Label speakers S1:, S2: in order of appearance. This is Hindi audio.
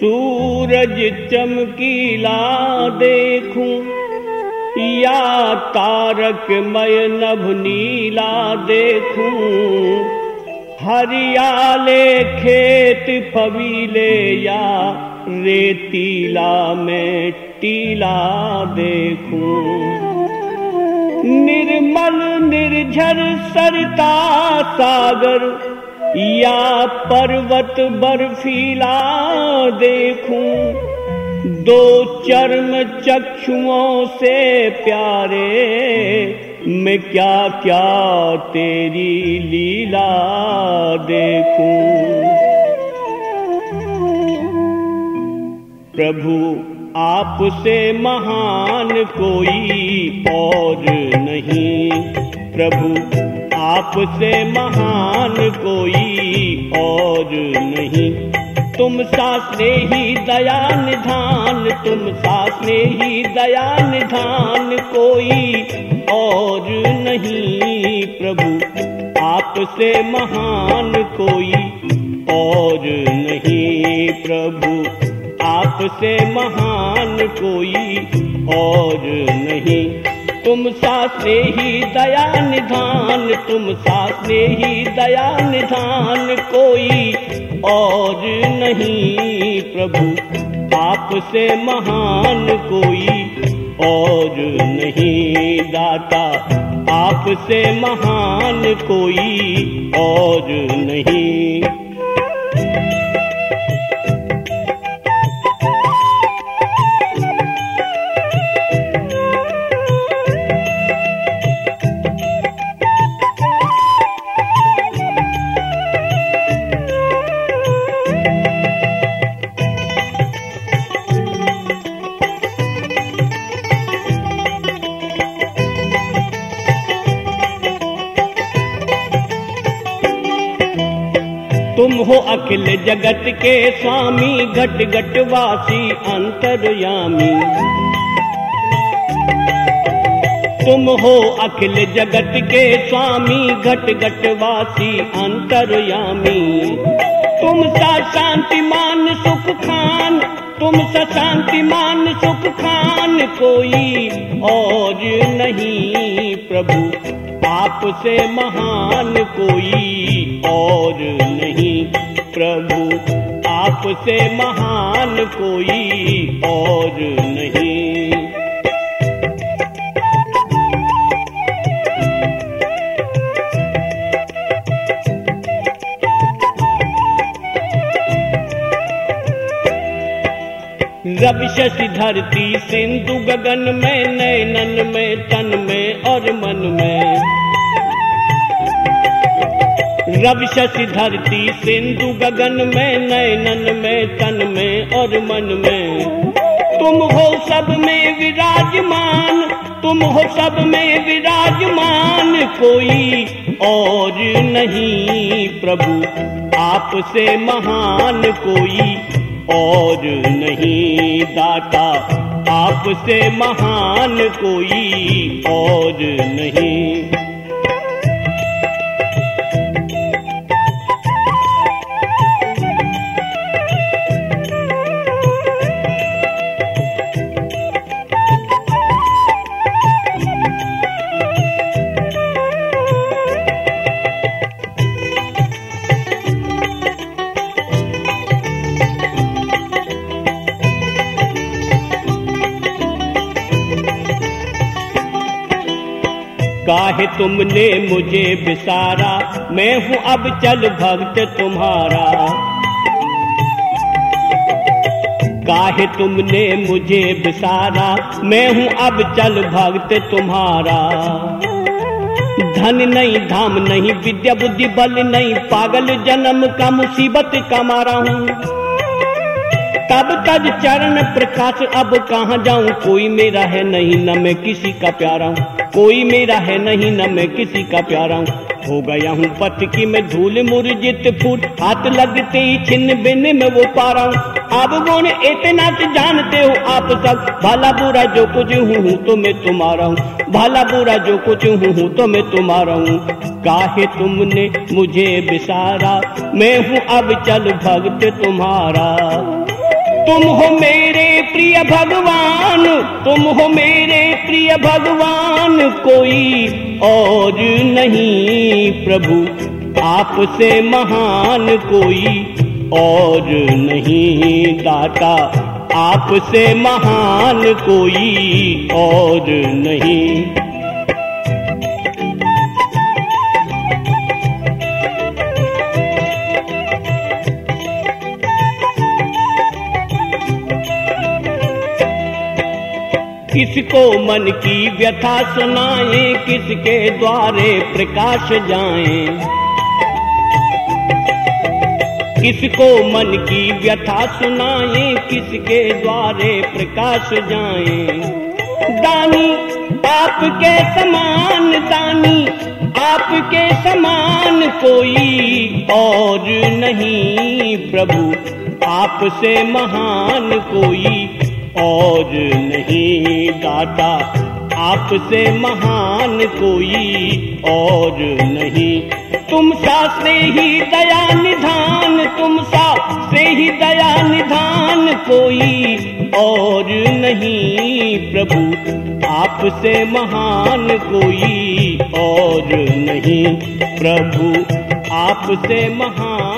S1: सूरज चमकीला देखूँ, या तारक मय नभ नीला देखूँ। हरियाले खेत फवीले या रेतीला में टीला देखूँ। निर्मल निर्झर सरता सागर या पर्वत बर्फीला देखूँ, दो चर्म चक्षुओं से प्यारे, मैं क्या क्या तेरी लीला देखूँ। प्रभु, आपसे महान कोई और नहीं। प्रभु आपसे महान कोई और नहीं। तुम सासने ही दया निधान, तुम सासने ही दया निधान कोई और नहीं प्रभु। आपसे महान कोई और नहीं प्रभु। आपसे महान कोई और नहीं। तुम सासने ही दया निधान, तुम सासने ही दया निधान, कोई और नहीं प्रभु। आपसे महान कोई और नहीं दाता। आपसे महान कोई और नहीं। तुम हो अखिल जगत के स्वामी घट घट वासी, अंतरयामी। तुम हो अखिल जगत के स्वामी घट घट वासी, अंतरयामी। तुम सा शांतिमान सुख खान तुम सा शांतिमान सुख खान कोई और नहीं प्रभु। आपसे महान कोई और नहीं। प्रभु, आपसे महान कोई और नहीं। रवि शशि धरती, सिंधु गगन में नैनन में, तन में और मन में। रवि शशि धरती सिंधु गगन में नैनन में, तन में और मन में। तुम हो सब में विराजमान, तुम हो सब में विराजमान, कोई और नहीं प्रभु। आपसे महान कोई और नहीं दाता। आपसे महान कोई और नहीं। काहे तुमने मुझे बिसारा। मैं हूँ अब चल भक्त तुम्हारा। काहे तुमने मुझे बिसारा। मैं हूँ अब चल भक्त तुम्हारा। धन नहीं, धाम नहीं, विद्या बुद्धि बल नहीं, पागल जन्म का मुसीबत का मारा हूँ। तब तज चरण प्रकाश, अब कहाँ जाऊँ? कोई मेरा है नहीं, न मैं किसी का प्यारा हूँ। कोई मेरा है नहीं, न मैं किसी का प्यारा हूँ। हो गया हूँ पथ की मैं धूल मुरजित फूट, हाथ लगते ही छिन्न बिन में वो पा रहा हूँ अब गुण इतना तो जानते हो आप सब। भला बुरा जो कुछ हूँ हूँ तो मैं तुम्हारा हूँ। भला बुरा जो कुछ हूँ तो मैं तुम्हारा हूँ। काहे तुमने मुझे बिसारा? मैं हूँ अब चल भक्त तुम्हारा। तुम हो मेरे प्रिय भगवान, तुम हो मेरे प्रिय भगवान, कोई और नहीं प्रभु। आपसे महान कोई और नहीं दाता। आपसे महान कोई और नहीं। किसको मन की व्यथा सुनाए, किसके द्वारे प्रकाश जाए? किसको मन की व्यथा सुनाए, किसके द्वारे प्रकाश जाए? दानी, आपके समान दानी, आपके समान कोई और नहीं प्रभु, आपसे महान कोई और नहीं दाता, आपसे महान कोई और नहीं। तुम सा से ही दया निधान, तुम सा से ही दया निधान कोई और नहीं प्रभु, आपसे महान कोई और नहीं। प्रभु, आपसे महान